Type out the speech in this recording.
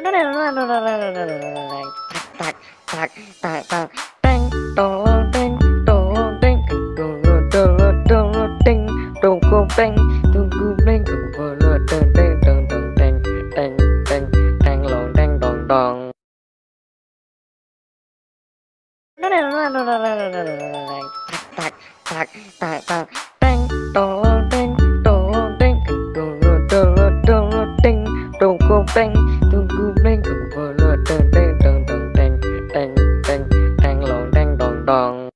tak tak tak tak tang to ding to ding to to to ding to go bang to go bang to go lo to ding dong dong ding ding ding ding lo ding dong dong tak tak tak tak tang to ding to ding to to to ding to go bang tên tên tên tên tên tên tên tên lộn tên đòn đòn